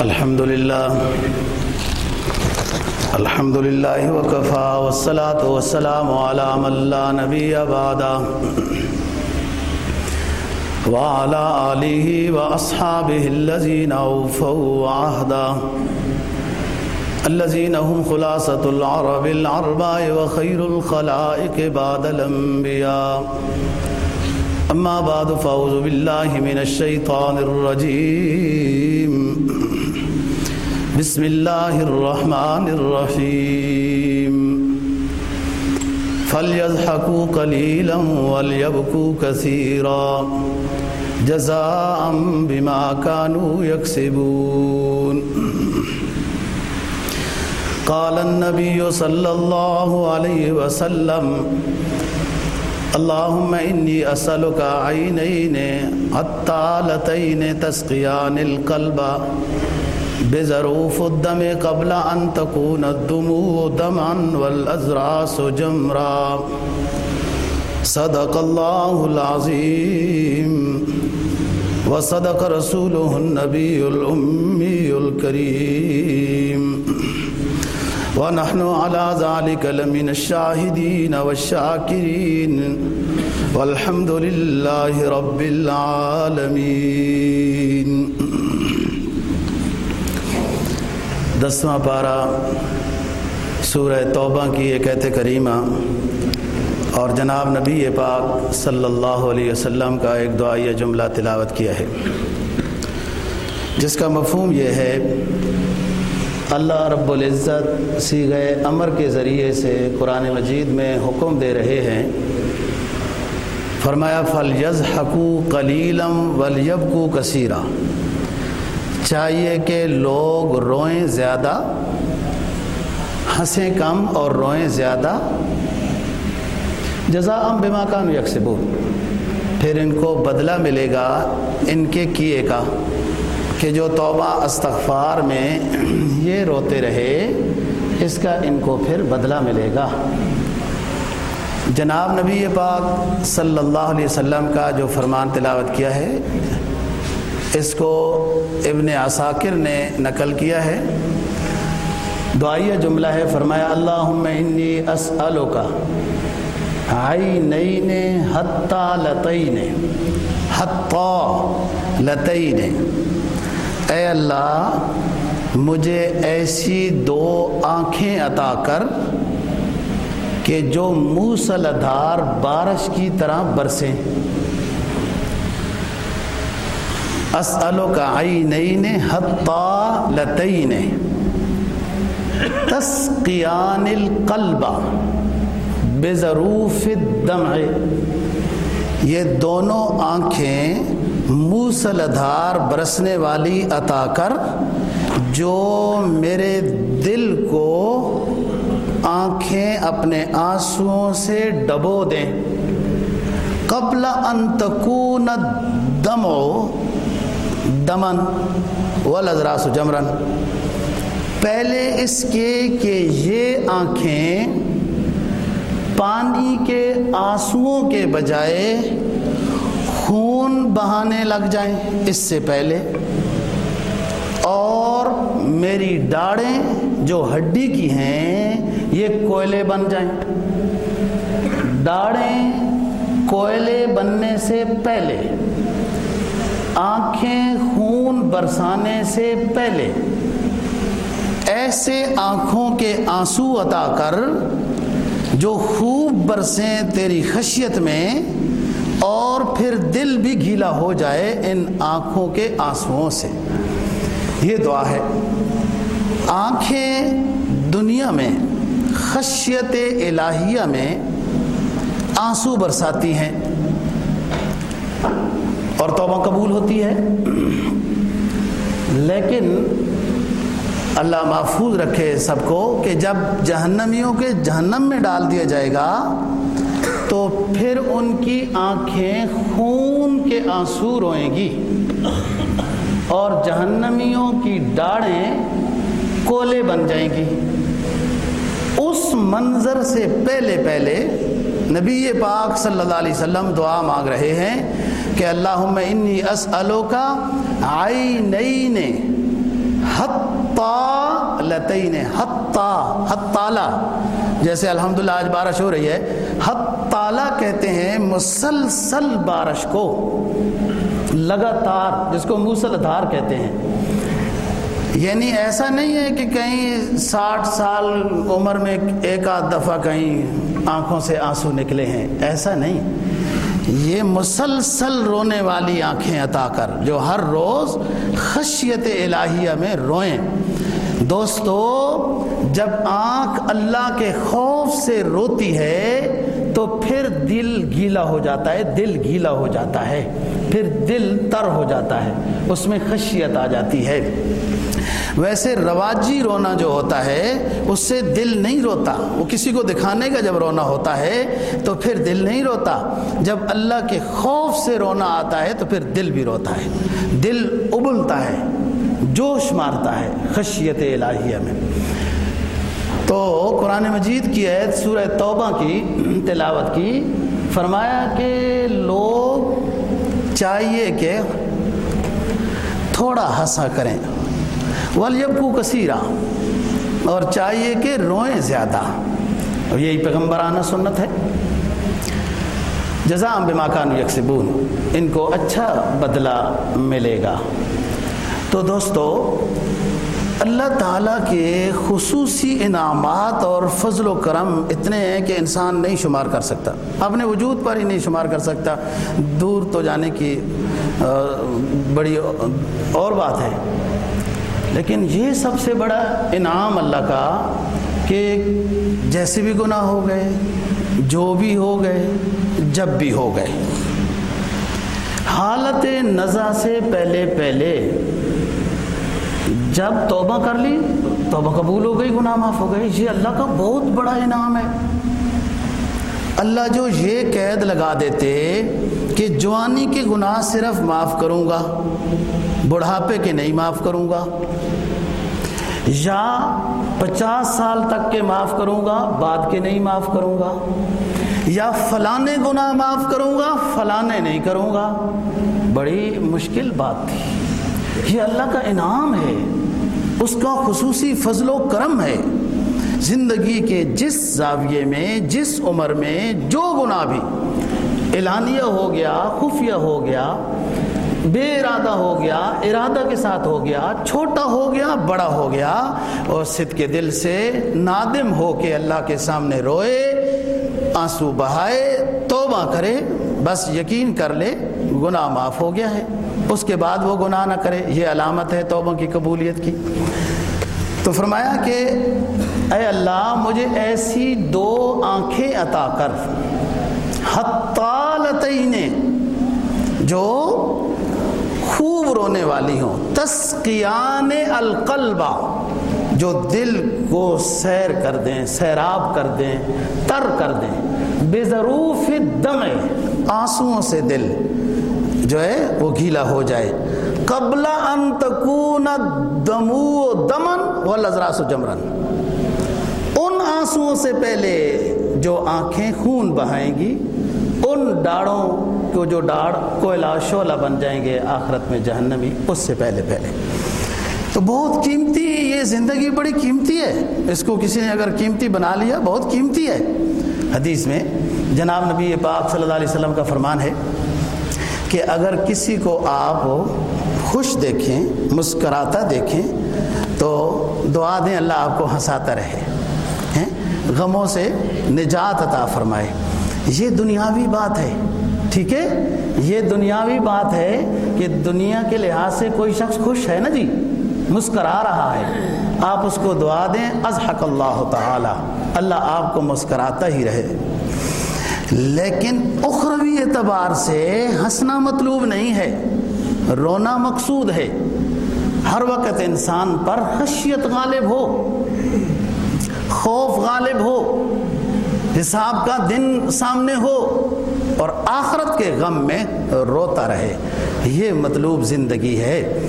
الحمد لله الحمد لله وكفى والصلاة والسلام على من لا نبي بعده وعلى آله وأصحابه الذين أوفوا عهدا الذين هم خلاصة العرب العرباء وخير الخلائق بعد الأنبياء أما بعد فأعوذ بالله من الشيطان الرجيم بسم الله الرحمن الرحيم فليضحكوا قليلا وليبكوا كثيرا جزاء بما كانوا يكسبون قال النبي صلى الله عليه وسلم اللهم إني أسألك عينين الطالتين تسقيان القلب بزروف الدم قبل أن تكون الدموع دمعا والأزراس جمرا. صدق الله العظيم وصدق رسوله النبي الأمي الكريم ونحن على ذلك لمن الشاهدين والشاكرين والحمد لله رب العالمين دسواں پارہ سورہ توبہ کی ایک ایت کریمہ۔ اور جناب نبی پاک صلی اللہ علیہ وسلم کا ایک دعائیہ جملہ تلاوت کیا ہے۔ جس کا مفہوم یہ ہے، اللہ رب العزت سی گئے امر کے ذریعے سے قرآن مجید میں حکم دے رہے ہیں۔ فرمایا فل یز حقو کلیلم ولیب کو کثیرہ چاہیے کہ لوگ روئیں زیادہ، ہنسیں کم اور روئیں زیادہ۔ جزا ام بما کان یکسبون پھر ان کو بدلہ ملے گا ان کے کیے کا، کہ جو توبہ استغفار میں یہ روتے رہے، اس کا ان کو پھر بدلہ ملے گا۔ جناب نبی پاک صلی اللہ علیہ وسلم کا جو فرمان تلاوت کیا ہے اس کو ابن عساکر نے نقل کیا ہے۔ دعائیہ جملہ ہے، فرمایا اللہ انی اسلو کا آئی نئی نے حتیٰ لطئی نے حتیٰ لطئی نے اے اللہ، مجھے ایسی دو آنکھیں عطا کر کہ جو موسل دھار بارش کی طرح برسیں۔ اسلو کا آئی نئی نے تسقیان القلبہ بے ضروف دمع یہ دونوں آنکھیں موسلدھار برسنے والی عطا کر جو میرے دل کو آنکھیں اپنے آنسوؤں سے ڈبو دیں. قبل ان تکون دمو دمن والازراس جمرن۔ پہلے اس کے کہ یہ آنکھیں پانی کے آنسوؤں کے بجائے خون بہانے لگ جائیں۔ اس سے پہلے اور میری ڈاڑیں جو ہڈی کی ہیں، یہ کوئلے بن جائیں۔ ڈاڑیں کوئلے بننے سے پہلے آنکھیں خون برسانے سے پہلے۔ ایسے آنکھوں کے آنسو عطا کر جو خوب برسیں تیری خشیت میں اور پھر دل بھی گھیلا ہو جائے ان آنکھوں کے آنسوؤں سے۔ یہ دعا ہے۔ آنکھیں دنیا میں، خشیت الہیہ میں آنسو برساتی ہیں۔ اور توبہ قبول ہوتی ہے۔ لیکن اللہ محفوظ رکھے سب کو کہ جب جہنمیوں کے جہنم میں ڈال دیا جائے گا، تو پھر ان کی آنکھیں خون کے آنسو روئیں گی۔ اور جہنمیوں کی ڈاڑیں کولے بن جائیں گی۔ اس منظر سے پہلے پہلے نبی پاک صلی اللہ علیہ وسلم دعا مانگ رہے ہیں کہ اللہ انی اسلو کا آئی نئی نے حتا لتین، حتا، حتالا۔ جیسے الحمدللہ آج بارش ہو رہی ہے، حتالا کہتے ہیں مسلسل بارش کو، لگاتار، جس کو موسل دھار کہتے ہیں۔ یعنی ایسا نہیں ہے کہ کہیں ساٹھ سال عمر میں ایک آدھ دفعہ کہیں آنکھوں سے آنسو نکلے ہیں، ایسا نہیں۔ یہ مسلسل رونے والی آنکھیں عطا کر، جو ہر روز خشیت الہیہ میں روئیں۔ دوستو، جب آنکھ اللہ کے خوف سے روتی ہے، تو پھر دل گیلا ہو جاتا ہے، دل گیلا ہو جاتا ہے۔ پھر دل تر ہو جاتا ہے، اس میں خشیت آ جاتی ہے۔ ویسے رواجی رونا جو ہوتا ہے، اس سے دل نہیں روتا۔ وہ کسی کو دکھانے کا جب رونا ہوتا ہے، تو پھر دل نہیں روتا۔ جب اللہ کے خوف سے رونا آتا ہے، تو پھر دل بھی روتا ہے۔ دل ابلتا ہے، جوش مارتا ہے خشیت الہیہ میں۔ تو قرآن مجید کی عید سورہ توبہ کی، تلاوت کی، فرمایا کہ لوگ چاہیے کہ تھوڑا ہنسا کریں۔ ولیب کو کثیرہ اور چاہیے کہ روئیں زیادہ۔ اور یہی پیغمبرانہ سنت ہے۔ جزام بماکان یکسبون ان کو اچھا بدلہ ملے گا۔ تو دوستو اللہ تعالیٰ کے خصوصی انعامات اور فضل و کرم اتنے ہیں کہ انسان نہیں شمار کر سکتا۔ اپنے وجود پر ہی نہیں شمار کر سکتا۔ دور تو جانے کی بڑی اور بات ہے۔ لیکن یہ سب سے بڑا انعام اللہ کا کہ جیسے بھی گناہ ہو گئے، جو بھی ہو گئے، جب بھی ہو گئے۔ حالت نزا سے پہلے پہلے جب توبہ کر لی، توبہ قبول ہو گئی، گناہ معاف ہو گئی یہ اللہ کا بہت بڑا انعام ہے۔ اللہ جو یہ قید لگا دیتے کہ جوانی کے گناہ صرف معاف کروں گا، بڑھاپے کے نہیں معاف کروں گا، یا پچاس سال تک کے معاف کروں گا، بعد کے نہیں معاف کروں گا، یا فلانے گناہ معاف کروں گا، فلانے نہیں کروں گا۔ بڑی مشکل بات تھی۔ یہ اللہ کا انعام ہے۔ اس کا خصوصی فضل و کرم ہے۔ زندگی کے جس زاویے میں، جس عمر میں جو گناہ بھی اعلانیہ ہو گیا، خفیہ ہو گیا، بے ارادہ ہو گیا، ارادہ کے ساتھ ہو گیا، چھوٹا ہو گیا، بڑا ہو گیا، اور صد کے دل سے نادم ہو کے اللہ کے سامنے روئے، آنسو بہائے، توبہ کرے، بس یقین کر لے، گناہ معاف ہو گیا ہے۔ اس کے بعد وہ گناہ نہ کرے، یہ علامت ہے توبہ کی قبولیت کی۔ تو فرمایا کہ، اے اللہ، مجھے ایسی دو آنکھیں عطا کر۔ حتالتین جو خوب رونے والی ہوں۔ تسقیان القلبہ جو دل کو سیر کر دیں، سیراب کر دیں، تر کر دیں۔ بے ضروف دم آنسوؤں سے دل۔ جو ہے وہ گیلا ہو جائے۔ قبل ان تکون دمو دمن و لذراس جمرن ان آنسوؤں سے پہلے جو آنکھیں خون بہائیں گی، ان ڈاڑوں کو جو ڈاڑ کوئلہ شعلہ بن جائیں گے آخرت میں جہنمی، اس سے پہلے پہلے۔ تو بہت قیمتی یہ زندگی بڑی قیمتی ہے۔ اس کو کسی نے اگر قیمتی بنا لیا، بہت قیمتی ہے۔ حدیث میں جناب نبی پاک صلی اللہ علیہ وسلم کا فرمان ہے کہ اگر کسی کو آپ خوش دیکھیں، مسکراتا دیکھیں، تو دعا دیں اللہ آپ کو ہنساتا رہے غموں سے نجات عطا فرمائے۔ یہ دنیاوی بات ہے، ٹھیک ہے؟ یہ دنیاوی بات ہے کہ دنیا کے لحاظ سے کوئی شخص خوش ہے نا جی؟ مسکرا رہا ہے۔ آپ اس کو دعا دیں ازحق اللہ تعالی۔ اللہ آپ کو مسکراتا ہی رہے۔ لیکن اخروی اعتبار سے ہنسنا مطلوب نہیں ہے، رونا مقصود ہے۔ ہر وقت انسان پر خشیت غالب ہو، خوف غالب ہو، حساب کا دن سامنے ہو اور آخرت کے غم میں روتا رہے۔ یہ مطلوب زندگی ہے۔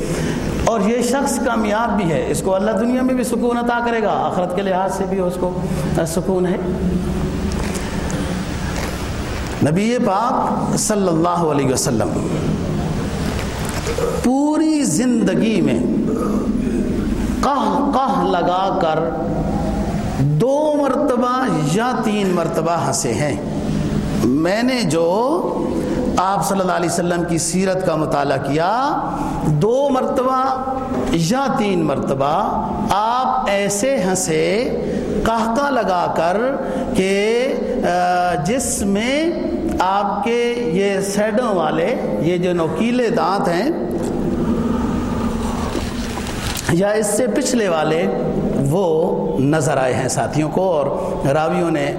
اور یہ شخص کامیاب بھی ہے۔ اس کو اللہ دنیا میں بھی سکون عطا کرے گا، آخرت کے لحاظ سے بھی اس کو سکون ہے۔ نبی پاک صلی اللہ علیہ وسلم پوری زندگی میں قہ قہ لگا کر دو مرتبہ یا تین مرتبہ ہنسے ہیں۔ میں نے جو آپ صلی اللہ علیہ وسلم کی سیرت کا مطالعہ کیا، دو مرتبہ یا تین مرتبہ آپ ایسے ہنسے کہتا لگا کر کہ جس میں آپ کے یہ سیڈوں والے، یہ جو نوکیلے دانت ہیں، یا اس سے پچھلے والے، وہ نظر آئے ہیں ساتھیوں کو، اور راویوں نے،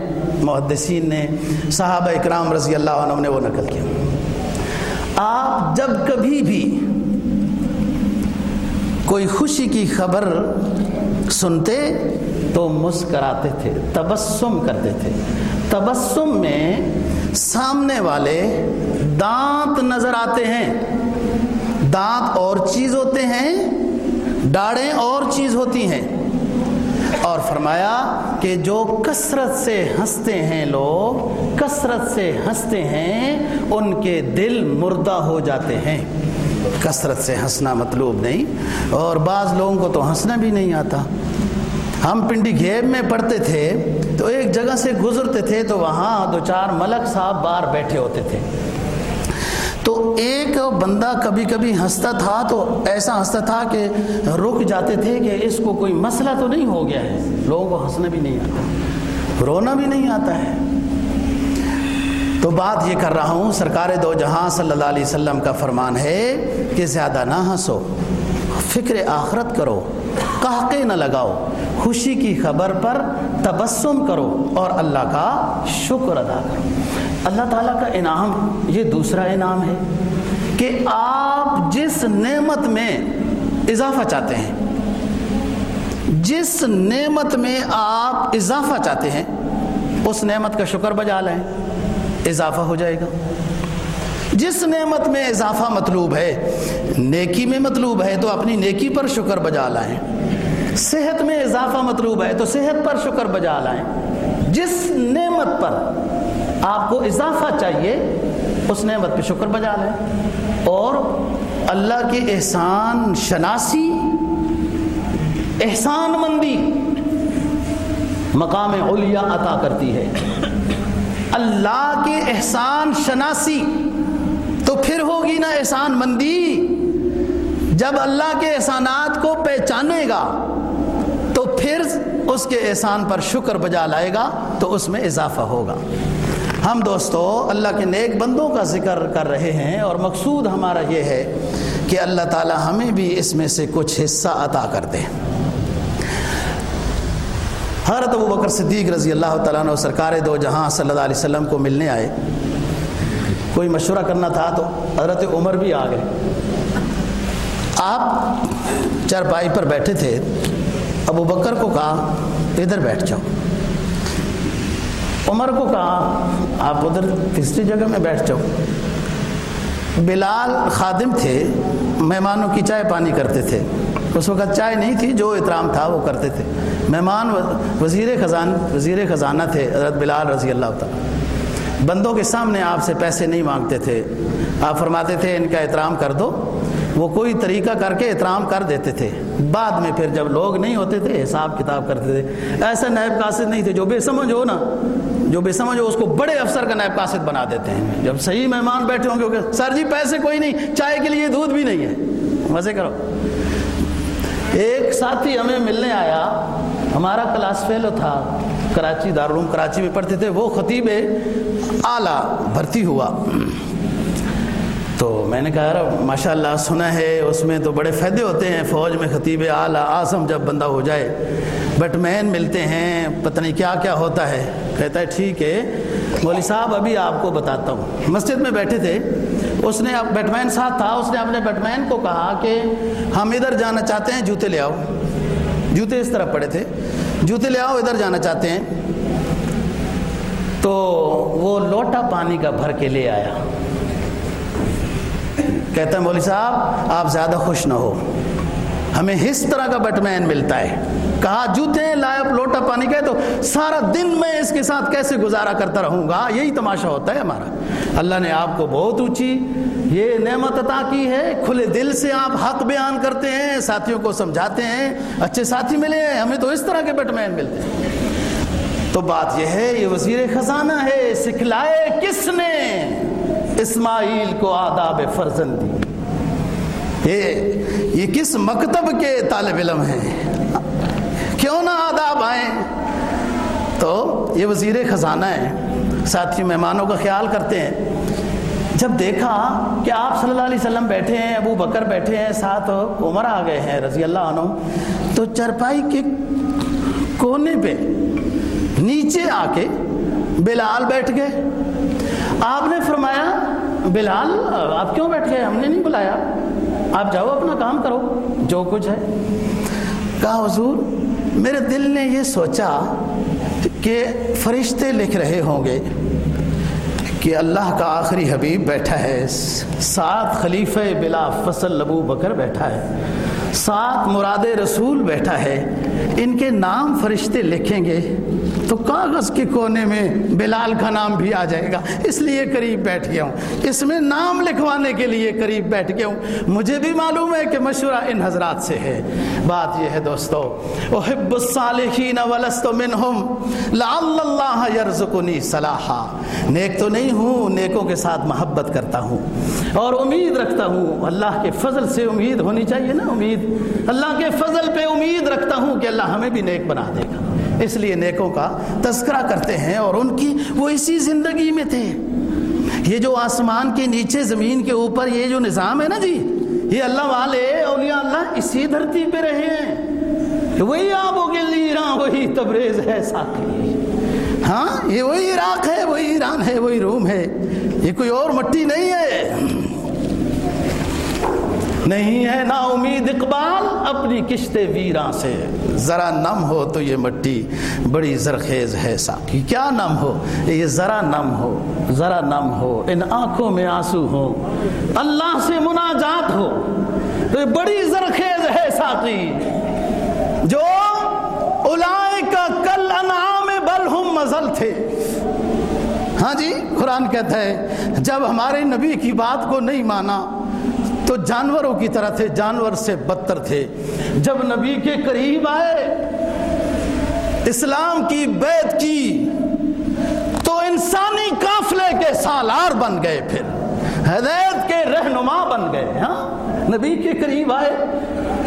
محدثین نے، صحابہ اکرام رضی اللہ عنہ نے وہ نقل کیا۔ آپ جب کبھی بھی کوئی خوشی کی خبر سنتے تو مسکراتے تھے، تبسم کرتے تھے۔ تبسم میں سامنے والے دانت نظر آتے ہیں۔ دانت اور چیز ہوتے ہیں ڈاڑیں اور چیز ہوتی ہیں۔ اور فرمایا کہ جو کثرت سے ہنستے ہیں لوگ، کثرت سے ہنستے ہیں، ان کے دل مردہ ہو جاتے ہیں۔ کثرت سے ہنسنا مطلوب نہیں، اور بعض لوگوں کو تو ہنسنا بھی نہیں آتا۔ ہم پنڈی گھیب میں پڑھتے تھے، تو ایک جگہ سے گزرتے تھے، تو وہاں دو چار ملک صاحب بار بیٹھے ہوتے تھے۔ تو ایک بندہ کبھی کبھی ہنستا تھا، تو ایسا ہنستا تھا کہ رک جاتے تھے کہ اس کو کوئی مسئلہ تو نہیں ہو گیا ہے۔ لوگوں کو ہنسنا بھی نہیں آتا، رونا بھی نہیں آتا ہے۔ تو بات یہ کر رہا ہوں، سرکار دو جہاں صلی اللہ علیہ وسلم کا فرمان ہے کہ زیادہ نہ ہنسو، فکر آخرت کرو۔ کہکے نہ لگاؤ۔ خوشی کی خبر پر تبسم کرو اور اللہ کا شکر ادا کرو۔ اللہ تعالیٰ کا انعام، یہ دوسرا انعام ہے کہ آپ جس نعمت میں اضافہ چاہتے ہیں، جس نعمت میں آپ اضافہ چاہتے ہیں، اس نعمت کا شکر بجا لیں، اضافہ ہو جائے گا۔ جس نعمت میں اضافہ مطلوب ہے، نیکی میں مطلوب ہے، تو اپنی نیکی پر شکر بجا لائیں۔ صحت میں اضافہ مطلوب ہے، تو صحت پر شکر بجا لائیں۔ جس نعمت پر آپ کو اضافہ چاہیے، اس نعمت پہ شکر بجا لیں۔ اور اللہ کے احسان شناسی، احسان مندی مقام علیا عطا کرتی ہے۔ اللہ کے احسان شناسی پھر ہوگی نا احسان مندی۔ جب اللہ کے احسانات کو پہچانے گا، تو پھر اس کے احسان پر شکر بجا لائے گا، تو اس میں اضافہ ہوگا۔ ہم دوستو، اللہ کے نیک بندوں کا ذکر کر رہے ہیں اور مقصود ہمارا یہ ہے کہ اللہ تعالی ہمیں بھی اس میں سے کچھ حصہ عطا کر دے۔ حضرت ابو بکر صدیق رضی اللہ تعالیٰ نے سرکار دو جہاں صلی اللہ علیہ وسلم کو ملنے آئے۔ کوئی مشورہ کرنا تھا تو حضرت عمر بھی آ گئے۔ آپ چرپائی پر بیٹھے تھے۔ ابو بکر کو کہا، ادھر بیٹھ جاؤ۔ عمر کو کہا، آپ ادھر تیسری جگہ میں بیٹھ جاؤ۔ بلال خادم تھے، مہمانوں کی چائے پانی کرتے تھے۔ اس وقت چائے نہیں تھی، جو احترام تھا وہ کرتے تھے۔ مہمان وزیر خزان وزیر خزانہ تھے، حضرت بلال رضی اللہ تعالیٰ۔ بندوں کے سامنے آپ سے پیسے نہیں مانگتے تھے۔ آپ فرماتے تھے، ان کا احترام کر دو۔ وہ کوئی طریقہ کر کے احترام کر دیتے تھے۔ بعد میں پھر جب لوگ نہیں ہوتے تھے، حساب کتاب کرتے تھے۔ ایسے نیب قاصد نہیں تھے، جو بے سمجھ ہو نا، جو بے سمجھ ہو، اس کو بڑے افسر کا نیب قاصد بنا دیتے ہیں۔ جب صحیح مہمان بیٹھے ہوں گے سر جی پیسے کوئی نہیں، چائے کے لیے دودھ بھی نہیں ہے۔ مزے کرو۔ ایک ساتھی ہمیں ملنے آیا۔ ہمارا کلاس فیلو تھا۔ کراچی دارالعلوم کراچی میں پڑھتے تھے، وہ خطیب اعلیٰ بھرتی ہوا۔ تو میں نے کہا ماشاء اللہ سنا ہے، اس میں تو بڑے فائدے ہوتے ہیں، فوج میں خطیب اعلیٰ آسم جب بندہ ہو جائے۔ بٹ مین ملتے ہیں، پتہ نہیں کیا کیا ہوتا ہے۔ کہتا ہے، ٹھیک ہے، مولوی صاحب، ابھی آپ کو بتاتا ہوں۔ مسجد میں بیٹھے تھے، اس نے بیٹ مین ساتھ تھا، اس نے اپنے بیٹ مین کو کہا کہ ہم ادھر جانا چاہتے ہیں، جوتے لے آؤ۔ جوتے اس طرح پڑے تھے۔ جوتے لے آؤ، ادھر جانا چاہتے ہیں۔ تو وہ لوٹا پانی کا بھر کے لے آیا۔ کہتا ہے، مولوی صاحب، آپ زیادہ خوش نہ ہو۔ ہمیں اس طرح کا بیٹ مین ملتا ہے۔ کہا، جوتے لائے لوٹا پانی کا تو سارا دن میں اس کے ساتھ کیسے گزارا کرتا رہوں گا؟ یہی تماشا ہوتا ہے ہمارا۔ اللہ نے آپ کو بہت اونچی یہ نعمت عطا کی ہے۔ کھلے دل سے آپ حق بیان کرتے ہیں، ساتھیوں کو سمجھاتے ہیں۔ اچھے ساتھی ملے ہیں، ہمیں تو اس طرح کے بیٹ مین ملتے ہیں۔ تو بات یہ ہے، یہ وزیر خزانہ ہے، سکھلائے کس نے؟ اسماعیل کو آداب فرزندی۔ یہ یہ کس مکتب کے طالب علم ہیں؟ کیوں نہ آداب آئیں؟ تو یہ وزیر خزانہ ہے ساتھی مہمانوں کا خیال کرتے ہیں۔ جب دیکھا کہ آپ صلی اللہ علیہ وسلم بیٹھے ہیں، ابو بکر بیٹھے ہیں، ساتھ عمر آ گئے ہیں رضی اللہ عنہ، تو چرپائی کے کونے پہ نیچے آ کے بلال بیٹھ گئے۔ آپ نے فرمایا، بلال، آپ کیوں بیٹھ گئے؟ ہم نے نہیں بلایا۔ آپ جاؤ، اپنا کام کرو، جو کچھ ہے۔ کہا، حضور میرے دل نے یہ سوچا کہ فرشتے لکھ رہے ہوں گے کہ اللہ کا آخری حبیب بیٹھا ہے۔ سات خلیفہ بلا فصل لبو بکر بیٹھا ہے۔ سات مراد رسول بیٹھا ہے۔ ان کے نام فرشتے لکھیں گے۔ تو کاغذ کے کونے میں بلال کا نام بھی آ جائے گا۔ اس لیے قریب بیٹھ گیا ہوں۔ اس میں نام لکھوانے کے لیے قریب بیٹھ گیا ہوں۔ مجھے بھی معلوم ہے کہ مشورہ ان حضرات سے ہے۔ بات یہ ہے دوستو، احب الصالحین ولست منہم لعل اللہ یرزقنی صلاحا۔ نیک تو نہیں ہوں، نیکوں کے ساتھ محبت کرتا ہوں۔ اور امید رکھتا ہوں، اللہ کے فضل سے امید ہونی چاہیے نا امید۔ اللہ کے فضل پہ امید رکھتا ہوں کہ اللہ ہمیں بھی نیک بنا دے گا۔ اس لیے نیکوں کا تذکرہ کرتے ہیں اور ان کی وہ اسی زندگی میں تھے۔ یہ جو آسمان کے نیچے، زمین کے اوپر یہ جو نظام ہے نا جی یہ اللہ والے، اولیاء اللہ اسی دھرتی پہ رہے ہیں۔ وہی آب کے لیے وہی تبریز ہے ساکی ہاں یہ وہی عراق ہے، وہی ایران ہے، وہی روم ہے۔ یہ کوئی اور مٹی نہیں ہے۔ نہیں ہے نا امید اقبال اپنی کشت ویراں سے۔ ذرا نم ہو تو یہ مٹی بڑی زرخیز ہے ساکی کیا نم ہو؟ یہ ذرا نم ہو، ذرا نم ہو۔ ان آنکھوں میں آنسو ہو اللہ سے مناجات ہو۔ تو یہ بڑی زرخیز ہے ساکی جو اولائے کا کل انعام بل ہم مزل تھے۔ ہاں جی قرآن کہتا ہے، جب ہمارے نبی کی بات کو نہیں مانا تو جانوروں کی طرح تھے، جانور سے بدتر تھے۔ جب نبی کے قریب آئے، اسلام کی بیت کی، تو انسانی قافلے کے سالار بن گئے پھر۔ ہدایت کے رہنما بن گئے ہاں؟ نبی کے قریب آئے،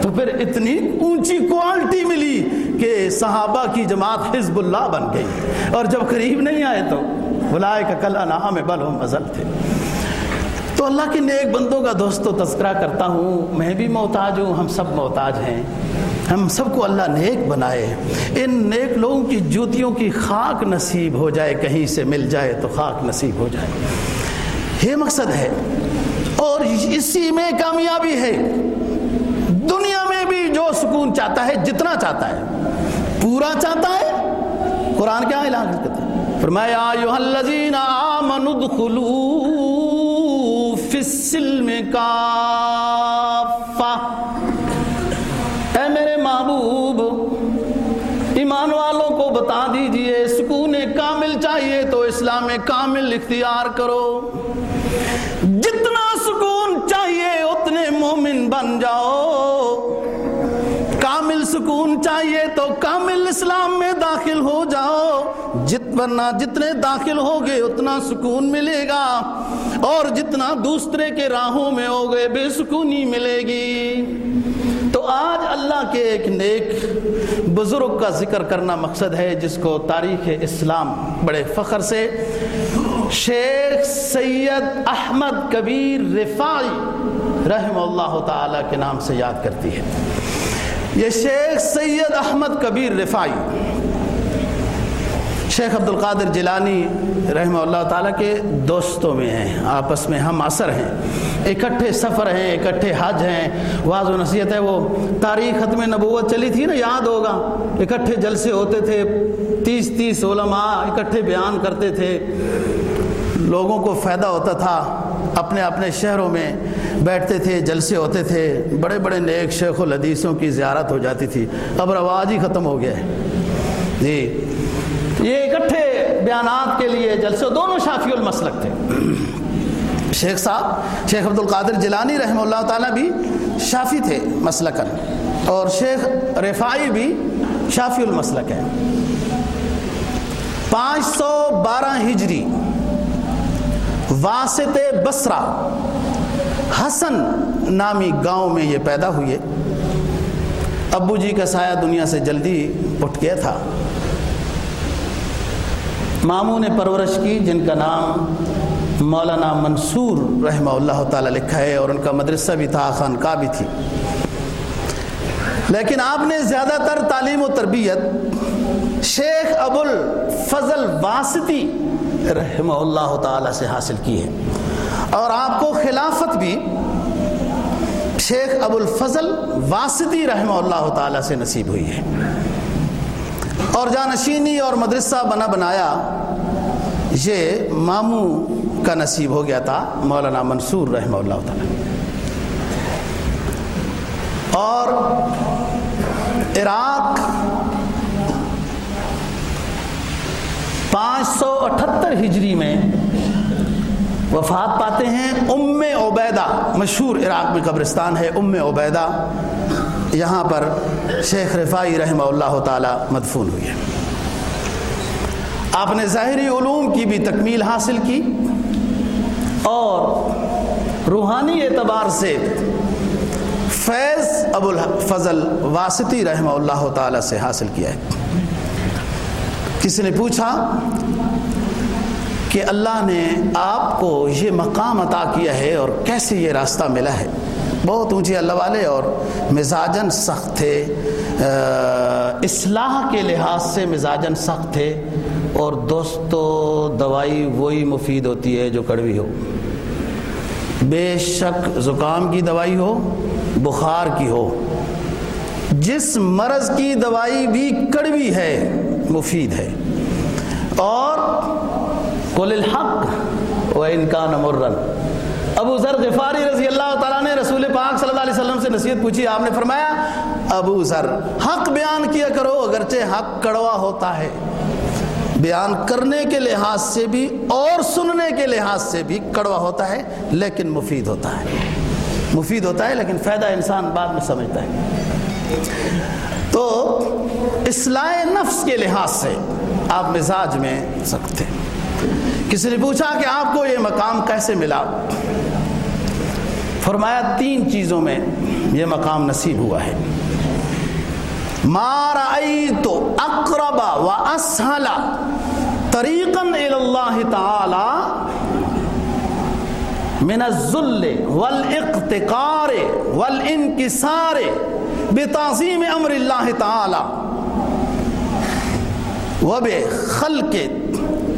تو پھر اتنی اونچی کوالٹی ملی کہ صحابہ کی جماعت حزب اللہ بن گئی۔ اور جب قریب نہیں آئے تو بلائے کا کل انعام بل ہم ازل تھے۔ تو اللہ کے نیک بندوں کا دوستو تذکرہ کرتا ہوں۔ میں بھی محتاج ہوں، ہم سب محتاج ہیں۔ ہم سب کو اللہ نیک بنائے۔ ان نیک لوگوں کی جوتیوں کی خاک نصیب ہو جائے، کہیں سے مل جائے تو خاک نصیب ہو جائے۔ یہ مقصد ہے۔ اور اسی میں کامیابی ہے۔ دنیا میں بھی جو سکون چاہتا ہے، جتنا چاہتا ہے۔ پورا چاہتا ہے۔ قرآن کیا اعلان کرتا ہے؟ فرمایا ایھا الذین آمنوا ادخلوا السلم کافہ۔ اے میرے محبوب، ایمان والوں کو بتا دیجیے، سکون کامل چاہیے تو اسلام کامل اختیار کرو۔ جتنا سکون چاہیے، اتنے مومن بن جاؤ۔ کامل سکون چاہیے تو کامل اسلام میں داخل ہو جاؤ۔ جت ورنہ جتنے داخل ہوگے، اتنا سکون ملے گا۔ اور جتنا دوسرے کے راہوں میں ہوگے بے سکونی ملے گی۔ تو آج اللہ کے ایک نیک بزرگ کا ذکر کرنا مقصد ہے، جس کو تاریخ اسلام بڑے فخر سے شیخ سید احمد کبیر رفائی رحم اللہ تعالی کے نام سے یاد کرتی ہے۔ یہ شیخ سید احمد کبیر رفائی شیخ عبد القادر جیلانی رحمہ اللہ تعالیٰ کے دوستوں میں ہیں، آپس میں ہم اثر ہیں۔ اکٹھے سفر ہیں، اکٹھے حج ہیں۔ واض و نصیحت ہے، وہ تاریخ ختم نبوت چلی تھی نا، یاد ہوگا۔ اکٹھے جلسے ہوتے تھے، تیس تیس علماء اکٹھے بیان کرتے تھے۔ لوگوں کو فائدہ ہوتا تھا، اپنے اپنے شہروں میں بیٹھتے تھے، جلسے ہوتے تھے۔ بڑے بڑے نیک شیخ الحدیثوں کی زیارت ہو جاتی تھی۔ اب رواج ہی ختم ہو گیا ہے۔ جی۔ یہ اکٹھے بیانات کے لیے جلسے، دونوں شافی المسلک تھے۔ شیخ صاحب، شیخ عبد القادر جلانی رحمہ اللہ تعالیٰ بھی شافی تھے مسلکن اور شیخ رفائی بھی شافی المسلک ہے پانچ سو بارہ ہجری واسط بسرا حسن نامی گاؤں میں یہ پیدا ہوئے۔ ابو جی کا سایہ دنیا سے جلدی اٹھ گیا تھا۔ ماموں نے پرورش کی، جن کا نام مولانا منصور رحمہ اللہ تعالیٰ لکھا ہے اور ان کا مدرسہ بھی تھا، خانقاہ بھی تھی۔ لیکن آپ نے زیادہ تر تعلیم و تربیت شیخ ابو الفضل واسطی رحمہ اللہ تعالیٰ سے حاصل کی ہے۔ اور آپ کو خلافت بھی شیخ ابو الفضل واسطی رحمہ اللہ تعالیٰ سے نصیب ہوئی ہے۔ اور جانشینی اور مدرسہ بنا بنایا، یہ ماموں کا نصیب ہو گیا تھا، مولانا منصور رحمہ اللہ تعالیٰ۔ اور عراق پانچ سو اٹھتر ہجری میں وفات پاتے ہیں۔ ام عبیدہ، مشہور عراق میں قبرستان ہے، ام عبیدہ۔ یہاں پر شیخ رفائی رحمہ اللہ تعالی مدفون ہوئی ہے آپ نے ظاہری علوم کی بھی تکمیل حاصل کی اور روحانی اعتبار سے فیض ابو الفضل واسطی رحمہ اللہ تعالی سے حاصل کیا ہے۔ کسی نے پوچھا کہ اللہ نے آپ کو یہ مقام عطا کیا ہے اور کیسے یہ راستہ ملا ہے؟ بہت اونچے اللہ والے اور مزاجن سخت تھے اصلاح کے لحاظ سے مزاجن سخت تھے اور دوستو دوائی وہی مفید ہوتی ہے جو کڑوی ہو۔ بے شک زکام کی دوائی ہو، بخار کی ہو۔ جس مرض کی دوائی بھی کڑوی ہے، مفید ہے۔ اور قل الحق و انکان مرن۔ ابو ذر غفاری رضی اللہ تعالیٰ نے رسول پاک صلی اللہ علیہ وسلم سے نصیحت پوچھی، آپ نے فرمایا، ابو ذر، حق بیان کیا کرو، اگرچہ حق کڑوا ہوتا ہے۔ بیان کرنے کے لحاظ سے بھی اور سننے کے لحاظ سے بھی کڑوا ہوتا ہے، لیکن مفید ہوتا ہے۔ مفید ہوتا ہے، لیکن فائدہ انسان بعد میں سمجھتا ہے۔ تو اصلاح نفس کے لحاظ سے آپ مزاج میں سکتے کسی نے پوچھا کہ آپ کو یہ مقام کیسے ملا؟ فرمایا تین چیزوں میں یہ مقام نصیب ہوا ہے۔ مار تو اقربا و اسحلا طریقن اللہ تعالی من الذل والاقتقار والانکسار بتعظیم امر اللہ تعالی وبخلق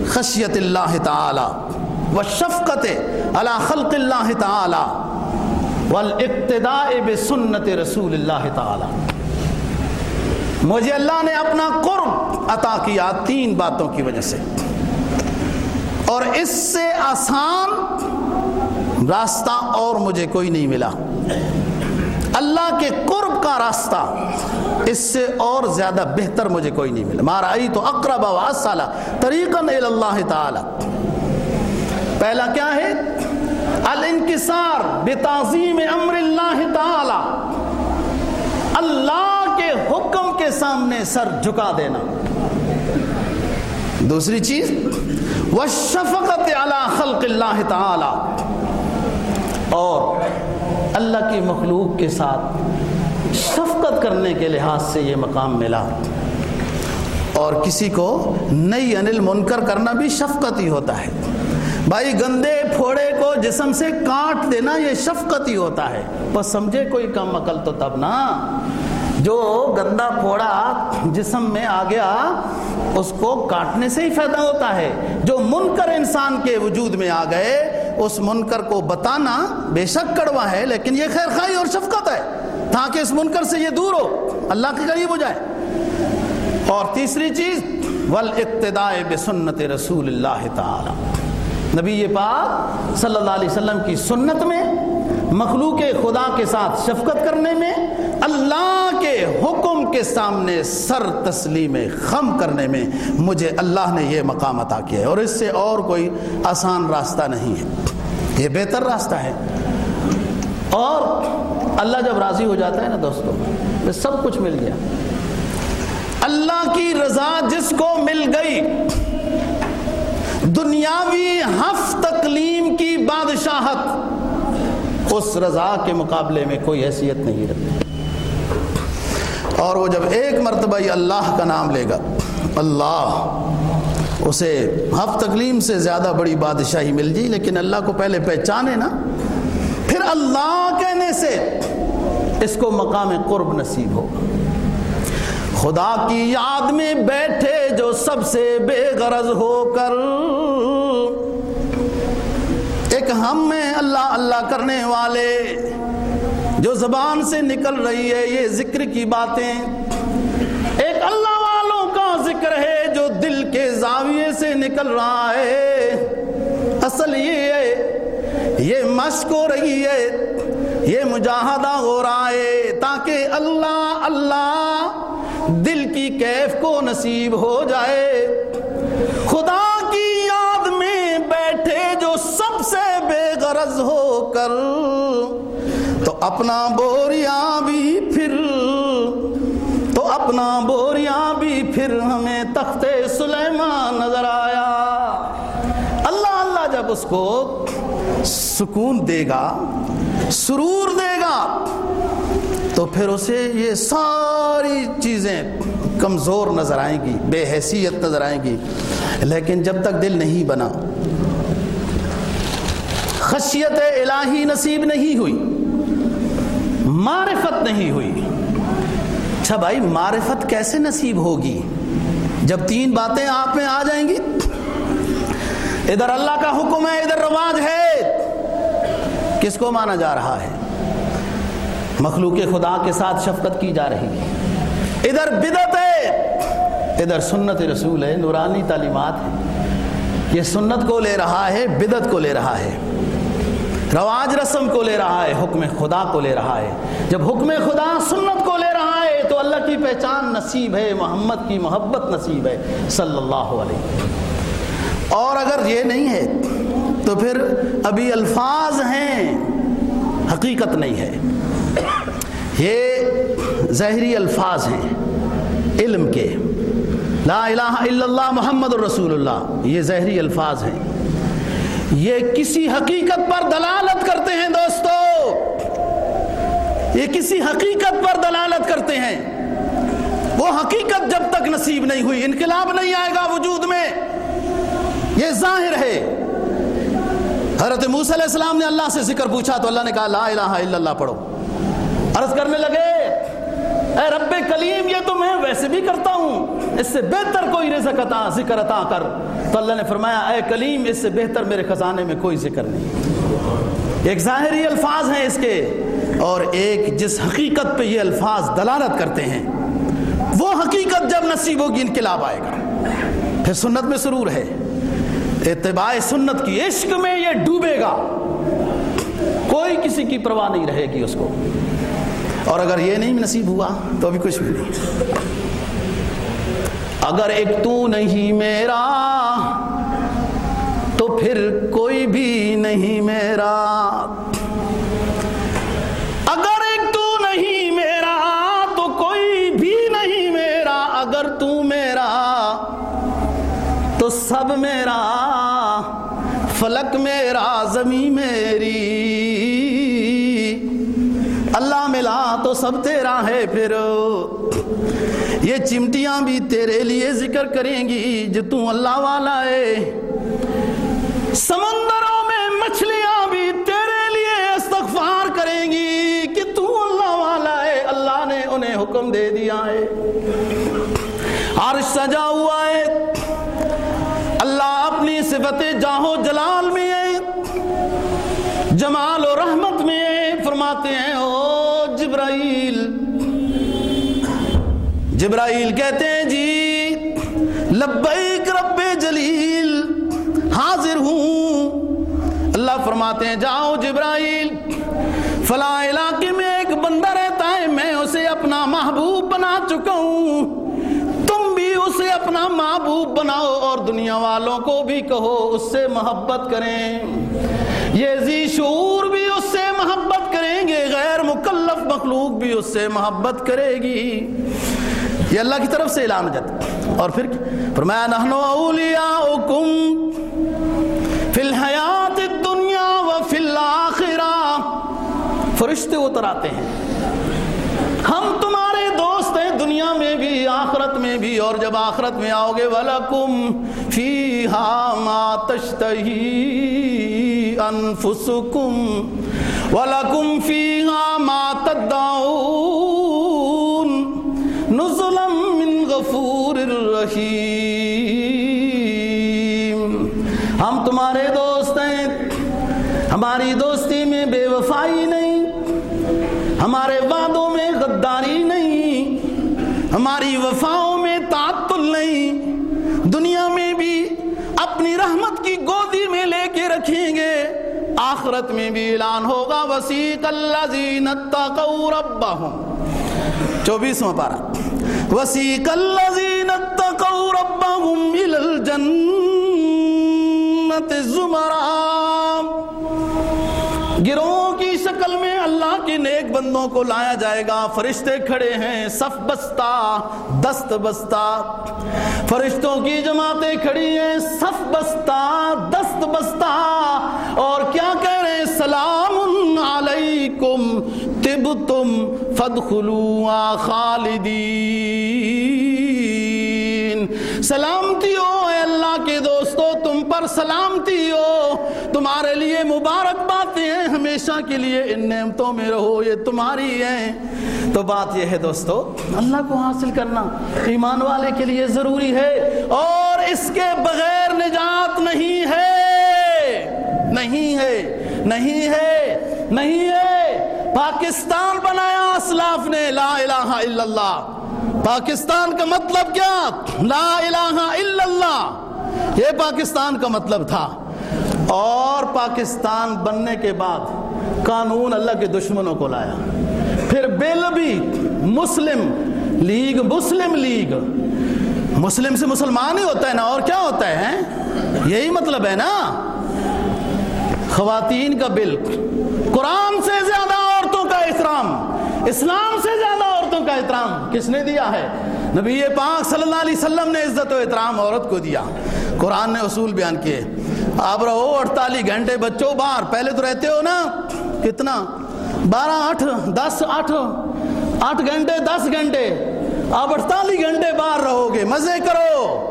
خشیت اللہ تعالی وشفقت على خلق اللہ تعالی والاقتداء بسنت رسول اللہ تعالی۔ مجھے اللہ نے اپنا قرب عطا کیا تین باتوں کی وجہ سے۔ اور اس سے آسان راستہ اور مجھے کوئی نہیں ملا۔ اللہ کے قرب کا راستہ، اس سے اور زیادہ بہتر مجھے کوئی نہیں ملا۔ مارا آئی تو اقرب سالہ طریقہ اللہ تعالی۔ پہلا کیا ہے؟ الانکسار بتعظیم امر اللہ تعالی۔ اللہ کے حکم کے سامنے سر جھکا دینا۔ دوسری چیز وہ شفقت خلق اللہ تعالی اور اللہ کی مخلوق کے ساتھ شفقت کرنے کے لحاظ سے یہ مقام ملا۔ اور کسی کو نئی انل منکر کرنا بھی شفقت ہی ہوتا ہے۔ بھائی، گندے پھوڑے کو جسم سے کاٹ دینا یہ شفقت ہی ہوتا ہے۔ بس سمجھے کوئی کم عقل تو تب نا۔ جو گندا پھوڑا جسم میں آ گیا، اس کو کاٹنے سے ہی فائدہ ہوتا ہے۔ جو منکر انسان کے وجود میں آ گئے، اس منکر کو بتانا بے شک کڑوا ہے، لیکن یہ خیر خائی اور شفقت ہے۔ تاکہ اس منکر سے یہ دور ہو، اللہ کے قریب ہو جائے۔ اور تیسری چیز ول بسنت رسول اللہ تعالی نبی پاک صلی اللہ علیہ وسلم کی سنت میں، مخلوق خدا کے ساتھ شفقت کرنے میں، اللہ کے حکم کے سامنے سر تسلیم خم کرنے میں مجھے اللہ نے یہ مقام عطا کیا ہے اور اس سے اور کوئی آسان راستہ نہیں ہے۔ یہ بہتر راستہ ہے۔ اور اللہ جب راضی ہو جاتا ہے نا دوستوں سب کچھ مل گیا۔ اللہ کی رضا جس کو مل گئی دنیاوی ہف تکلیم کی بادشاہت، اس رضا کے مقابلے میں کوئی حیثیت نہیں رکھتی۔ اور وہ جب ایک مرتبہ ہی اللہ کا نام لے گا، اللہ، اسے ہف تکلیم سے زیادہ بڑی بادشاہی مل جی لیکن اللہ کو پہلے پہچانے نا، پھر اللہ کہنے سے اس کو مقام قرب نصیب ہو۔ خدا کی یاد میں بیٹھے سب سے بے غرض ہو کر۔ ایک ہم میں اللہ اللہ کرنے والے جو زبان سے نکل رہی ہے، یہ ذکر کی باتیں۔ ایک اللہ والوں کا ذکر ہے جو دل کے زاویے سے نکل رہا ہے۔ اصل یہ ہے، یہ مشق ہو رہی ہے، یہ مجاہدہ ہو رہا ہے۔ تاکہ اللہ اللہ دل کی کیف کو نصیب ہو جائے۔ خدا کی یاد میں بیٹھے جو سب سے بے غرض ہو کر، تو اپنا بوریا بھی پھر، تو اپنا بوریا بھی پھر ہمیں تخت سلیمان نظر آیا۔ اللہ اللہ جب اس کو سکون دے گا، سرور دے گا تو پھر اسے یہ ساری چیزیں کمزور نظر آئیں گی، بے حیثیت نظر آئیں گی۔ لیکن جب تک دل نہیں بنا، خشیت الہی نصیب نہیں ہوئی، معرفت نہیں ہوئی۔ اچھا بھائی، معرفت کیسے نصیب ہوگی؟ جب تین باتیں آپ میں آ جائیں گی، ادھر اللہ کا حکم ہے، ادھر رواج ہے۔ کس کو مانا جا رہا ہے؟ مخلوق خدا کے ساتھ شفقت کی جا رہی ہے۔ ادھر بدت ہے، ادھر سنت رسول ہے، نورانی تعلیمات ہے یہ سنت کو لے رہا ہے بدت کو لے رہا ہے۔ رواج رسم کو لے رہا ہے، حکم خدا کو لے رہا ہے۔ جب حکم خدا سنت کو لے رہا ہے، تو اللہ کی پہچان نصیب ہے، محمد کی محبت نصیب ہے، صلی اللہ علیہ اور اگر یہ نہیں ہے، تو پھر ابھی الفاظ ہیں، حقیقت نہیں ہے۔ یہ ظاہری الفاظ ہیں علم کے۔ لا الہ الا اللہ محمد الرسول اللہ، یہ ظاہری الفاظ ہیں۔ یہ کسی حقیقت پر دلالت کرتے ہیں دوستو۔ یہ کسی حقیقت پر دلالت کرتے ہیں۔ وہ حقیقت جب تک نصیب نہیں ہوئی، انقلاب نہیں آئے گا وجود میں۔ یہ ظاہر ہے۔ حضرت موسیٰ علیہ السلام نے اللہ سے ذکر پوچھا تو اللہ نے کہا، لا الہ الا اللہ پڑھو۔ عرض کرنے لگے، اے رب کلیم، یہ تو میں ویسے بھی کرتا ہوں، اس سے بہتر کوئی رزق عطا ذکر عطا کر. تو اللہ نے فرمایا، اے کلیم، اس سے بہتر میرے خزانے میں کوئی ذکر نہیں. ایک ظاہری الفاظ ہیں اس کے، اور ایک جس حقیقت پہ یہ الفاظ دلالت کرتے ہیں، وہ حقیقت جب نصیب ہوگی انقلاب آئے گا۔ پھر سنت میں سرور ہے۔ اتباع سنت کی عشق میں یہ ڈوبے گا۔ کوئی کسی کی پرواہ نہیں رہے گی اس کو۔ اور اگر یہ نہیں نصیب ہوا تو ابھی کچھ بھی نہیں۔ اگر ایک تو نہیں میرا، تو پھر کوئی بھی نہیں میرا۔ سب تیرا ہے پھر۔ یہ چمٹیاں بھی تیرے لیے ذکر کریں گی جو تو اللہ والا ہے۔ سمندروں میں مچھلیاں بھی تیرے لیے استغفار کریں گی کہ تو اللہ والا ہے۔ اللہ نے انہیں حکم دے دیا ہے۔ عرش سجا ہوا ہے۔ اللہ اپنی صفت جاہو جلال میں ہے۔ جمال جبرائیل کہتے ہیں جی لبیک رب جلیل، حاضر ہوں۔ اللہ فرماتے ہیں، جاؤ جبرائیل، فلاں علاقے میں ایک بندہ رہتا ہے، میں اسے اپنا محبوب بنا چکا ہوں۔ تم بھی اسے اپنا محبوب بناؤ اور دنیا والوں کو بھی کہو، اس سے محبت کریں۔ یہ ذی شعور بھی اس سے محبت کریں گے، غیر مکلف مخلوق بھی اس سے محبت کرے گی۔ یہ اللہ کی طرف سے اعلان ہو جاتا اور پھر فرمایا، نحنو اولیاؤکم فی الحیات الدنیا و فی الاخرہ۔ فرشتے اتر آتے ہیں۔ ہم تمہارے دوست ہیں دنیا میں بھی، آخرت میں بھی، اور جب آخرت میں آؤ گے وَلَكُمْ فِيهَا مَا تَشْتَهِي أَنفُسُكُمْ۔ وَلَكُمْ فِيهَا مَا تَدَّعُونَ۔ ہماری دوستی میں بے وفائی نہیں، ہمارے وعدوں میں غداری نہیں، ہماری وفاؤں میں تعطل نہیں۔ دنیا میں بھی اپنی رحمت کی گودی میں لے کے رکھیں گے، آخرت میں بھی اعلان ہوگا، وسیق الذین اتقوا چوبیسواں پارا وسیق الذین اتقوا ربهم الى الجنت زمرا۔ گروہوں کی شکل میں اللہ کے نیک بندوں کو لایا جائے گا۔ فرشتے کھڑے ہیں، صف بستہ، دست بستہ۔ فرشتوں کی جماعتیں کھڑی ہیں، صف بستہ، دست بستہ۔ اور کیا کہہ رہے ہیں؟ سلام علیکم تبتم فادخلوا خالدین۔ سلامتی ہو اے اللہ کے دوستو، تم پر سلامتی ہو۔ تمہارے لیے مبارک ہمیشہ کے لیے ان نعمتوں میں رہو، یہ تمہاری ہیں۔ تو بات یہ ہے دوستو، اللہ کو حاصل کرنا ایمان والے کے لیے ضروری ہے، اور اس کے بغیر نجات نہیں ہے۔ نہیں ہے نہیں ہے نہیں ہے۔ پاکستان بنایا اسلاف نے، لا الہ الا اللہ۔ پاکستان کا مطلب کیا؟ لا الہ الا اللہ۔ یہ پاکستان کا مطلب تھا۔ اور پاکستان بننے کے بعد قانون اللہ کے دشمنوں کو لایا۔ پھر بل بھی مسلم لیگ مسلم لیگ۔ مسلم سے مسلمان ہی ہوتا ہے نا، اور کیا ہوتا ہے یہی مطلب ہے نا۔ خواتین کا بل قرآن سے زیادہ عورتوں کا احترام۔ اسلام سے زیادہ عورتوں کا احترام۔ کس نے دیا ہے؟ نبی پاک صلی اللہ علیہ وسلم نے عزت و احترام عورت کو دیا۔ قرآن نے اصول بیان کیے۔ آپ رہو اڑتالیس گھنٹے بچوں باہر۔ پہلے تو رہتے ہو نا۔ کتنا؟ بارہ آٹھ، دس آٹھ۔ آٹھ گھنٹے، دس گھنٹے۔ آپ اڑتالیس گھنٹے باہر رہو گے۔ مزے کرو۔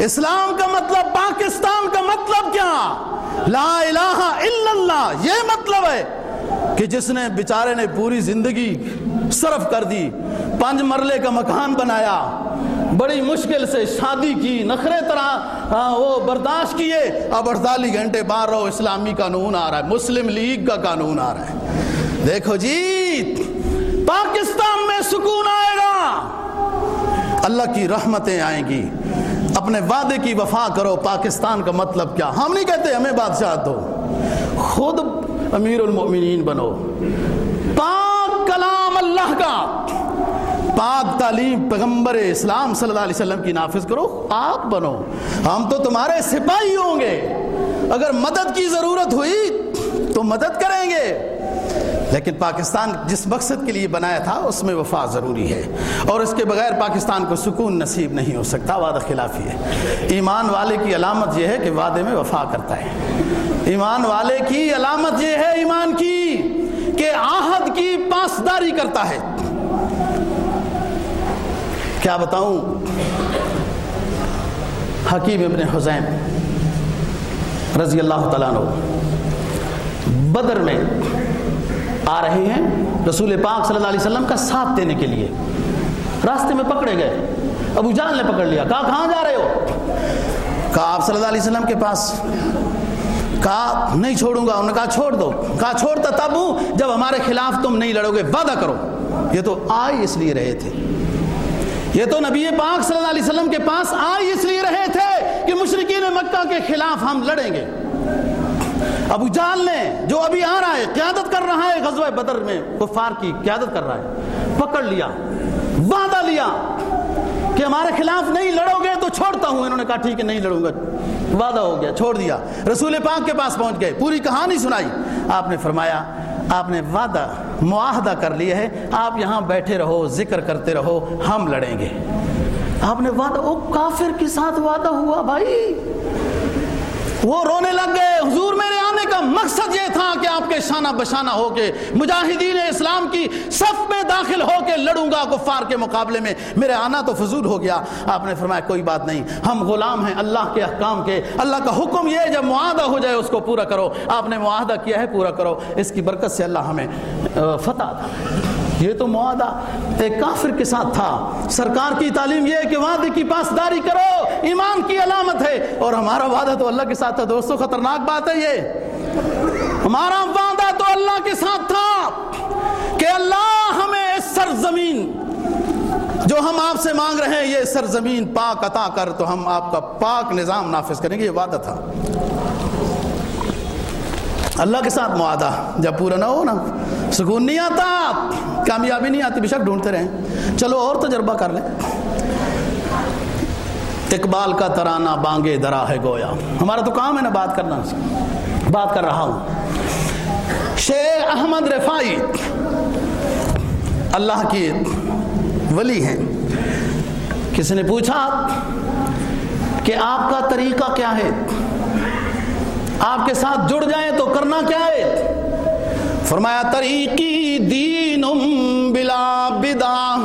اسلام کا مطلب پاکستان کا مطلب کیا؟ لا الہ الا اللہ۔ یہ مطلب ہے کہ جس نے بیچارے نے پوری زندگی صرف کر دی، پانچ مرلے کا مکان بنایا۔ بڑی مشکل سے شادی کی، نخرے طرح ہاں، وہ برداشت کیے۔ اب اڑتالیس گھنٹے باہر رہو، اسلامی قانون آ رہا ہے، مسلم لیگ کا قانون آ رہا ہے۔ دیکھو جی پاکستان میں سکون آئے گا۔ اللہ کی رحمتیں آئیں گی۔ اپنے وعدے کی وفا کرو، پاکستان کا مطلب کیا؟ ہم نہیں کہتے ہمیں بادشاہ دو۔ خود امیر المؤمنین بنو۔ پاک کلام اللہ کا۔ پاک تعلیم پیغمبر اسلام صلی اللہ علیہ وسلم کی نافذ کرو، آپ بنو۔ ہم تو تمہارے سپاہی ہوں گے۔ اگر مدد کی ضرورت ہوئی تو مدد کریں گے۔ لیکن پاکستان جس مقصد کے لیے بنایا تھا، اس میں وفا ضروری ہے۔ اور اس کے بغیر پاکستان کو سکون نصیب نہیں ہو سکتا، وعدہ خلافی ہے۔ ایمان والے کی علامت یہ ہے کہ وعدے میں وفا کرتا ہے۔ ایمان والے کی علامت یہ ہے، ایمان کی کہ آہد کی پاسداری کرتا ہے۔ کیا بتاؤں؟ حکیم ابن حسین رضی اللہ تعالیٰ عنہ بدر میں آ رہے ہیں رسول پاک صلی اللہ علیہ وسلم کا ساتھ دینے کے لیے۔ راستے میں پکڑے گئے۔ ابو جان نے پکڑ لیا۔ کہا کہاں جا رہے ہو؟ کہا آپ صلی اللہ علیہ وسلم کے پاس۔ کہا نہیں چھوڑوں گا۔ انہوں نے کہا چھوڑ دو۔ کہا چھوڑتا تب ہوں جب ہمارے خلاف تم نہیں لڑو گے۔ وعدہ کرو۔ یہ تو آئی اس لیے رہے تھے۔ یہ تو نبی پاک صلی اللہ علیہ وسلم کے پاس آئی اس لیے رہے تھے کہ مشرقین مکہ کے خلاف ہم لڑیں گے۔ ابو جال نے جو ابھی آ رہا ہے، قیادت کر رہا ہے غزوہ بدر میں، کفار کی قیادت کر رہا ہے۔ پکڑ لیا، وعدہ لیا کہ ہمارے خلاف نہیں لڑو گے تو چھوڑتا ہوں۔ انہوں نے کہا، ٹھیک ہے، نہیں لڑوں گا۔ وعدہ ہو گیا، چھوڑ دیا۔ رسول پاک کے پاس پہنچ گئے۔ پوری کہانی سنائی۔ آپ نے فرمایا آپ نے وعدہ معاہدہ کر لیا ہے، آپ یہاں بیٹھے رہو، ذکر کرتے رہو، ہم لڑیں گے۔ آپ نے وعدہ، وہ کافر کے ساتھ وعدہ ہوا بھائی۔ وہ رونے لگ گئے، حضور میں مقصد یہ تھا کہ آپ کے شانہ بشانہ ہو کے مجاہدین اسلام کی صف میں داخل ہو کے لڑوں گا کفار کے مقابلے میں۔ میرے آنا تو فضول ہو گیا۔ آپ نے فرمایا، کوئی بات نہیں۔ ہم غلام ہیں اللہ کے احکام کے۔ اللہ کا حکم یہ جب معاہدہ ہو جائے اس کو پورا کرو۔ آپ نے معاہدہ کیا ہے، پورا کرو۔ اس کی برکت سے اللہ ہمیں فتح تھا یہ تو معاہدہ ایک کافر کے ساتھ تھا۔ سرکار کی تعلیم یہ ہے کہ وعدے کی پاسداری کرو۔ ایمان کی علامت ہے۔ اور ہمارا وعدہ تو اللہ کے ساتھ تھا۔ دوستو، خطرناک بات ہے یہ۔ ہمارا وعدہ تو اللہ کے ساتھ تھا کہ اللہ ہمیں سرزمین جو ہم آپ سے مانگ رہے ہیں، یہ سرزمین پاک عطا کر تو ہم آپ کا پاک نظام نافذ کریں گے، یہ وعدہ تھا۔ اللہ کے ساتھ معاہدہ، جب پورا نہ ہو نا، سکون نہیں آتا، کامیابی نہیں آتی، بے شک ڈھونڈتے رہیں۔ چلو اور تجربہ کر لیں۔ اقبال کا ترانہ بانگے درا ہے گویا۔ ہمارا تو کام ہے نا بات کرنا۔ بات کر رہا ہوں۔ شیخ احمد رفائی اللہ کی ولی ہیں۔ کسی نے پوچھا کہ آپ کا طریقہ کیا ہے؟ آپ کے ساتھ جڑ جائیں تو کرنا کیا ہے؟ فرمایا، طریقی دین بلا بدا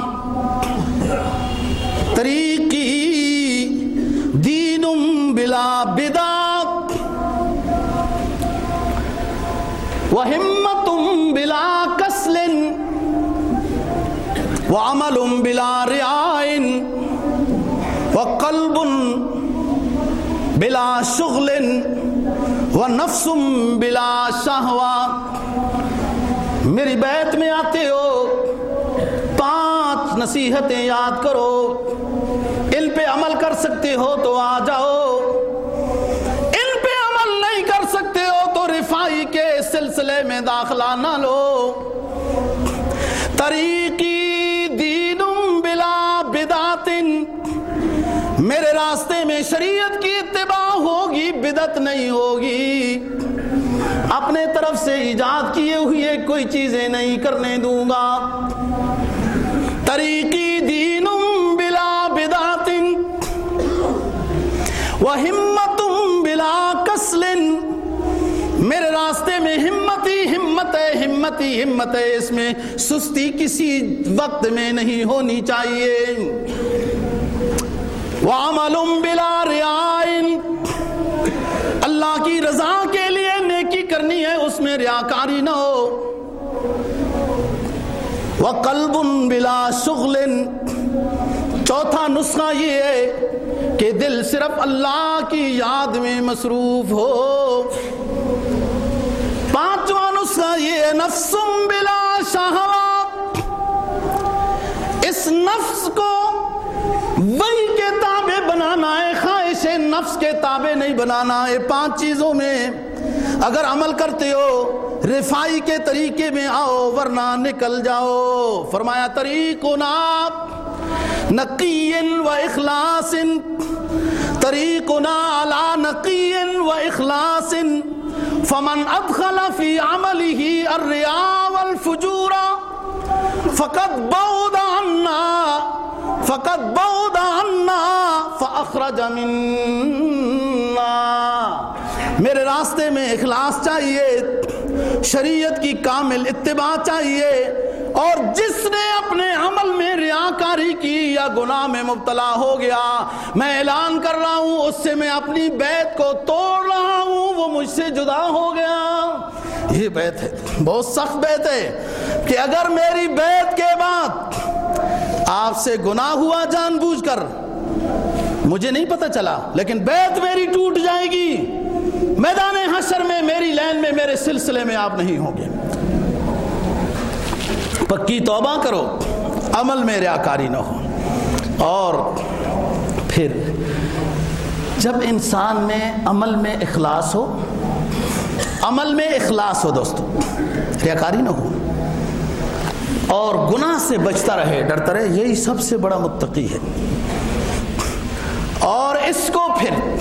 وہمت بلا کسل وعمل بلا رعائن وقلب بلا شغل وہ نفسم بلا شاہوا میری بیت میں آتے ہو، پانچ نصیحتیں یاد کرو، ان پہ عمل کر سکتے ہو تو آ جاؤ داخلہ نہ لو۔ طریقی دین بلا بداتن میرے راستے میں شریعت کی اتباع ہوگی بدت نہیں ہوگی۔ اپنے طرف سے ایجاد کیے ہوئے کوئی چیزیں نہیں کرنے دوں گا۔ طریقی دین بلا بدات وہ ہمت ہے، ہمت ہی ہمت ہے، اس میں سستی کسی وقت میں نہیں ہونی چاہیے۔ بلا ریائن اللہ کی رضا کے لیے نیکی کرنی ہے، اس میں ریاکاری نہ ہو۔ وہ کلب بلا شغل۔ چوتھا نسخہ یہ ہے کہ دل صرف اللہ کی یاد میں مصروف ہو۔ یہ نفسم بلا شہوات اس نفس کو وہی کے تابع بنانا ہے، خواہش نفس کے تابع نہیں بنانا ہے۔ پانچ چیزوں میں اگر عمل کرتے ہو، رفائی کے طریقے میں آؤ، ورنہ نکل جاؤ۔ فرمایا طریق نقی و اخلاص طریق نقی و اخلاص فمن ادخل فی عمله الریا والفجور، فقد بعد عنا فقط بعد عنا فاخرج منا. میرے راستے میں اخلاص چاہیے، شریعت کی کامل اتباع چاہیے اور جس نے اپنے عمل میں ریاکاری کی یا گناہ میں مبتلا ہو گیا، میں اعلان کر رہا ہوں، اس سے میں اپنی بیت کو توڑ رہا ہوں، وہ مجھ سے جدا ہو گیا۔ یہ بیت ہے، بہت سخت بیت ہے کہ اگر میری بیت کے بعد آپ سے گناہ ہوا جان بوجھ کر، مجھے نہیں پتا چلا، لیکن بیت میری ٹوٹ جائے گی۔ میدان حشر میں، میری لین میں، میرے سلسلے میں آپ نہیں ہوں گے۔ پکی توبہ کرو، عمل میں ریاکاری نہ ہو۔ اور پھر جب انسان میں عمل میں اخلاص ہو، عمل میں اخلاص ہو دوستو ریاکاری نہ ہو۔ اور گناہ سے بچتا رہے، ڈرتا رہے، یہی سب سے بڑا متقی ہے۔ اور اس کو پھر